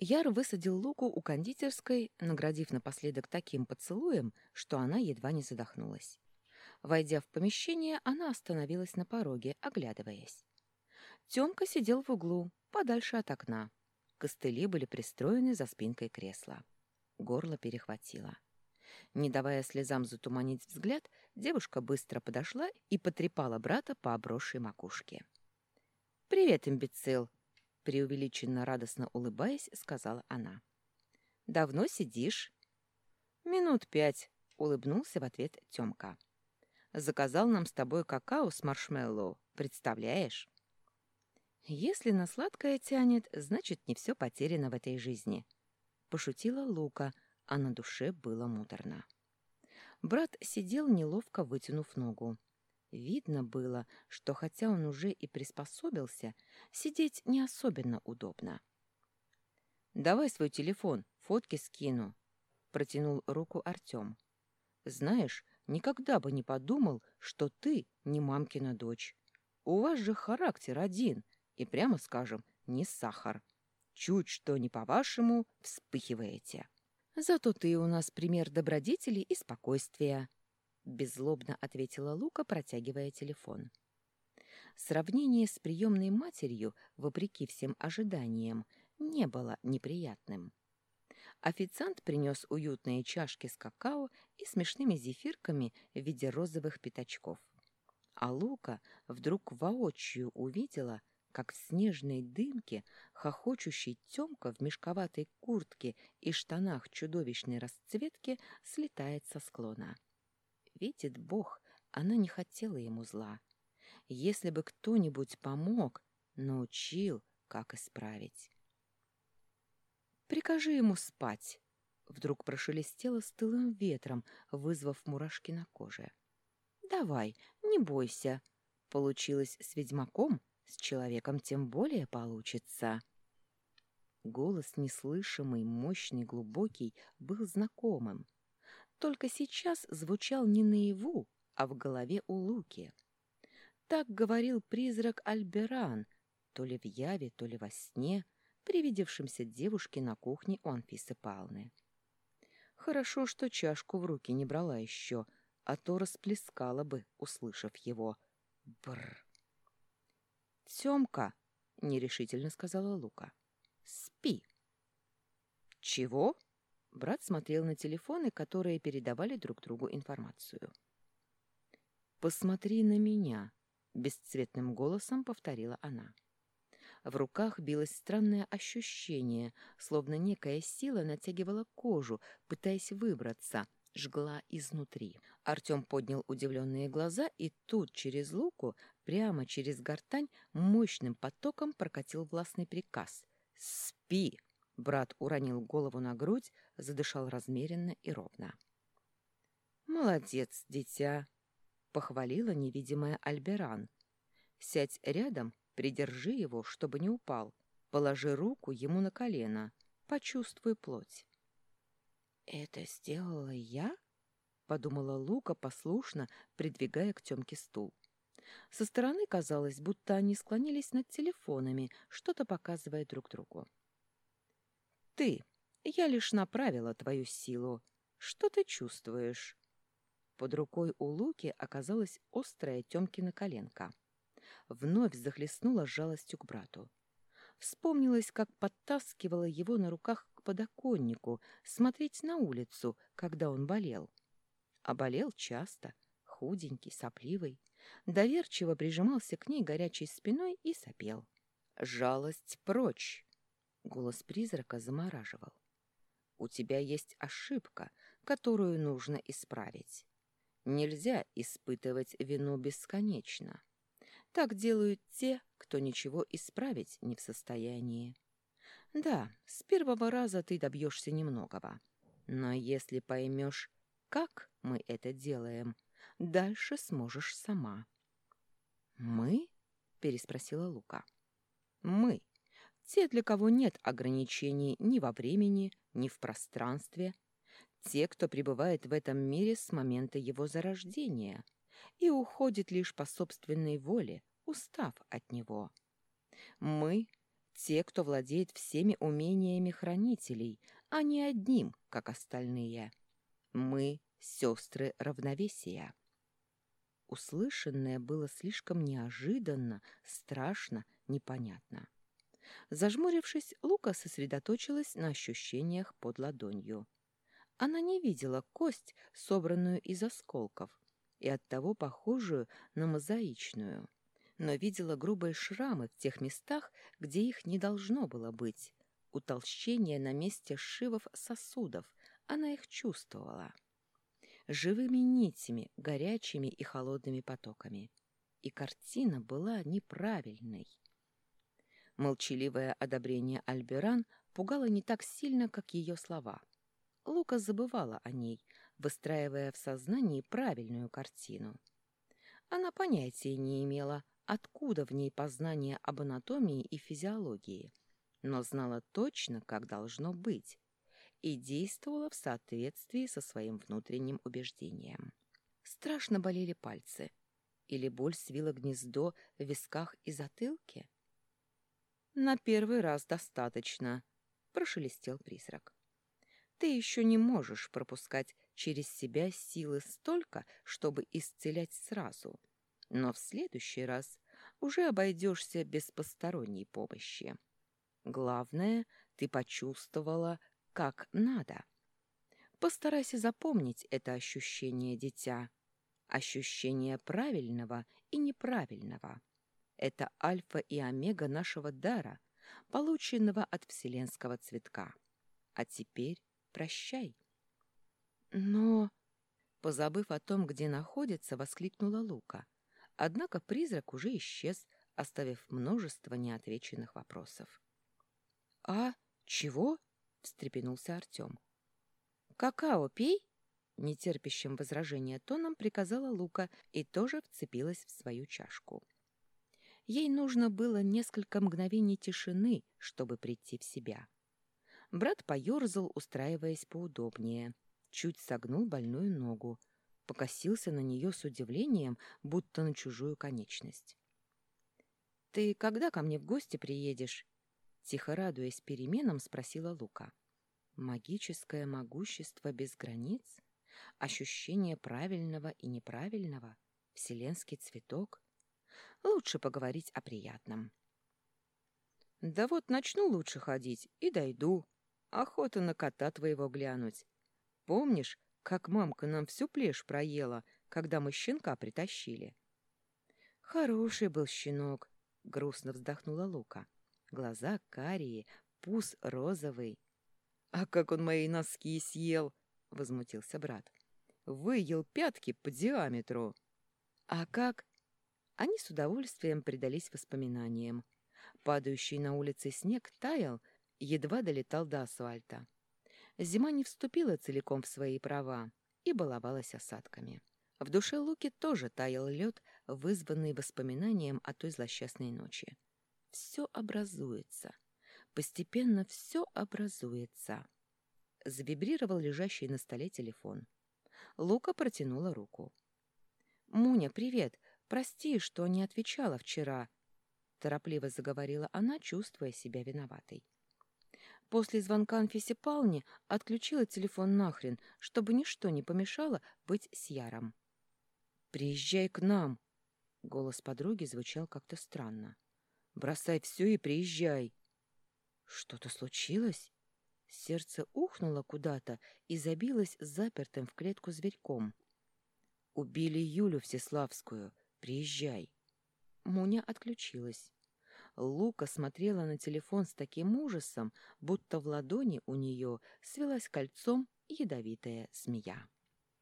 Яр высадил Луку у кондитерской, наградив напоследок таким поцелуем, что она едва не задохнулась. Войдя в помещение, она остановилась на пороге, оглядываясь. Тёмка сидел в углу, подальше от окна. Костыли были пристроены за спинкой кресла. Горло перехватило. Не давая слезам затуманить взгляд, девушка быстро подошла и потрепала брата по обросшей макушке. «Привет, имбецил!» Преувеличенно радостно улыбаясь, сказала она. «Давно сидишь?» «Минут пять», — улыбнулся в ответ Тёмка. «Заказал нам с тобой какао с маршмеллоу, представляешь?» «Если на сладкое тянет, значит, не все потеряно в этой жизни», — пошутила Лука, а на душе было муторно. Брат сидел, неловко вытянув ногу. Видно было, что хотя он уже и приспособился, сидеть не особенно удобно. «Давай свой телефон, фотки скину», — протянул руку Артем. «Знаешь, никогда бы не подумал, что ты не мамкина дочь. У вас же характер один, и, прямо скажем, не сахар. Чуть что не по-вашему, вспыхиваете. Зато ты у нас пример добродетели и спокойствия» беззлобно ответила Лука, протягивая телефон. Сравнение с приемной матерью, вопреки всем ожиданиям, не было неприятным. Официант принес уютные чашки с какао и смешными зефирками в виде розовых пятачков. А Лука вдруг воочию увидела, как в снежной дымке хохочущий Тёмка в мешковатой куртке и штанах чудовищной расцветки слетает со склона. Видит Бог, она не хотела ему зла. Если бы кто-нибудь помог, научил, как исправить. «Прикажи ему спать», — вдруг прошелестело стылым ветром, вызвав мурашки на коже. «Давай, не бойся. Получилось с ведьмаком, с человеком тем более получится». Голос неслышимый, мощный, глубокий, был знакомым — только сейчас звучал не наяву, а в голове у Луки. Так говорил призрак Альберан, то ли в яве, то ли во сне, привидевшимся девушке на кухне у Анфисы Палны. Хорошо, что чашку в руки не брала еще, а то расплескала бы, услышав его. Бр. «Семка!» — нерешительно сказала Лука. «Спи!» «Чего?» Брат смотрел на телефоны, которые передавали друг другу информацию. «Посмотри на меня», — бесцветным голосом повторила она. В руках билось странное ощущение, словно некая сила натягивала кожу, пытаясь выбраться, жгла изнутри. Артем поднял удивленные глаза, и тут через луку, прямо через гортань, мощным потоком прокатил властный приказ «Спи!». Брат уронил голову на грудь, задышал размеренно и ровно. «Молодец, дитя!» — похвалила невидимая Альберан. «Сядь рядом, придержи его, чтобы не упал. Положи руку ему на колено. Почувствуй плоть». «Это сделала я?» — подумала Лука послушно, придвигая к Тёмке стул. Со стороны казалось, будто они склонились над телефонами, что-то показывая друг другу. «Ты!» Я лишь направила твою силу. Что ты чувствуешь?» Под рукой у Луки оказалась острая Тёмкина коленка. Вновь захлестнула жалостью к брату. Вспомнилось, как подтаскивала его на руках к подоконнику смотреть на улицу, когда он болел. А болел часто, худенький, сопливый, доверчиво прижимался к ней горячей спиной и сопел. «Жалость прочь!» Голос призрака замораживал. У тебя есть ошибка, которую нужно исправить. Нельзя испытывать вину бесконечно. Так делают те, кто ничего исправить не в состоянии. Да, с первого раза ты добьешься немногого. Но если поймешь, как мы это делаем, дальше сможешь сама. «Мы?» — переспросила Лука. «Мы. Те, для кого нет ограничений ни во времени, ни в пространстве. Те, кто пребывает в этом мире с момента его зарождения и уходит лишь по собственной воле, устав от него. Мы — те, кто владеет всеми умениями хранителей, а не одним, как остальные. Мы — сестры равновесия. Услышанное было слишком неожиданно, страшно, непонятно. Зажмурившись, Лука сосредоточилась на ощущениях под ладонью. Она не видела кость, собранную из осколков, и оттого похожую на мозаичную, но видела грубые шрамы в тех местах, где их не должно было быть, утолщение на месте сшивов сосудов, она их чувствовала живыми нитями, горячими и холодными потоками. И картина была неправильной. Молчаливое одобрение Альберан пугало не так сильно, как ее слова. Лука забывала о ней, выстраивая в сознании правильную картину. Она понятия не имела, откуда в ней познание об анатомии и физиологии, но знала точно, как должно быть, и действовала в соответствии со своим внутренним убеждением. Страшно болели пальцы. Или боль свила гнездо в висках и затылке? «На первый раз достаточно», — прошелестел призрак. «Ты еще не можешь пропускать через себя силы столько, чтобы исцелять сразу, но в следующий раз уже обойдешься без посторонней помощи. Главное, ты почувствовала, как надо. Постарайся запомнить это ощущение, дитя. Ощущение правильного и неправильного. Это альфа и омега нашего дара, полученного от вселенского цветка. А теперь прощай. Но, позабыв о том, где находится, воскликнула Лука. Однако призрак уже исчез, оставив множество неотвеченных вопросов. «А чего?» — встрепенулся Артем. «Какао пей?» — нетерпящим возражения тоном приказала Лука и тоже вцепилась в свою чашку. Ей нужно было несколько мгновений тишины, чтобы прийти в себя. Брат поерзал, устраиваясь поудобнее, чуть согнул больную ногу, покосился на нее с удивлением, будто на чужую конечность. «Ты когда ко мне в гости приедешь?» Тихо радуясь переменам, спросила Лука. Магическое могущество без границ? Ощущение правильного и неправильного? Вселенский цветок? Лучше поговорить о приятном. Да вот начну лучше ходить и дойду. Охота на кота твоего глянуть. Помнишь, как мамка нам всю плешь проела, когда мы щенка притащили? Хороший был щенок, грустно вздохнула Лука. Глаза карие, пус розовый. «А как он мои носки съел!» — возмутился брат. «Выел пятки по диаметру!» «А как?» Они с удовольствием предались воспоминаниям. Падающий на улице снег таял, едва долетал до асфальта. Зима не вступила целиком в свои права и баловалась осадками. В душе Луки тоже таял лед, вызванный воспоминанием о той злосчастной ночи. Все образуется. Постепенно все образуется. Завибрировал лежащий на столе телефон. Лука протянула руку. «Муня, привет! Прости, что не отвечала вчера», — торопливо заговорила она, чувствуя себя виноватой. После звонка Анфисе Палне отключила телефон нахрен, чтобы ничто не помешало быть с Яром. «Приезжай к нам!» Голос подруги звучал как-то странно. Бросай все и приезжай. Что-то случилось? Сердце ухнуло куда-то и забилось запертым в клетку зверьком. Убили Юлю Всеславскую. Приезжай. Муня отключилась. Лука смотрела на телефон с таким ужасом, будто в ладони у нее свелась кольцом ядовитая змея.